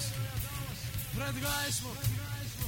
Bradgás. Bradgás, mano.